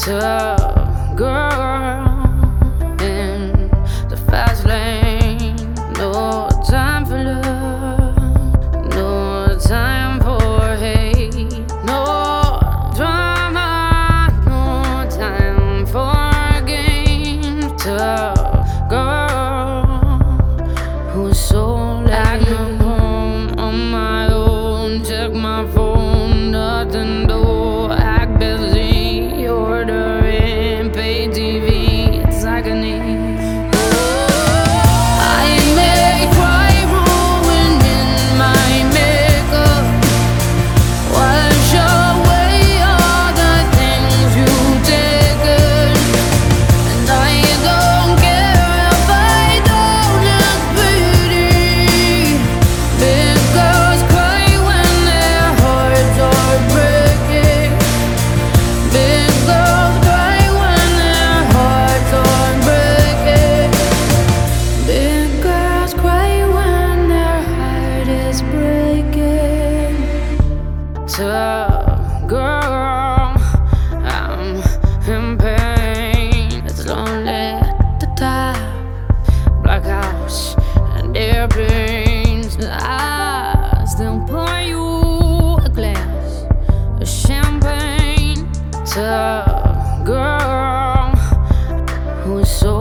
tough girl in the fast lane. No time for love, no time for hate, no drama, no time for games. Tough. and their brains. Eyes, pour you a glass of champagne. Girl who's so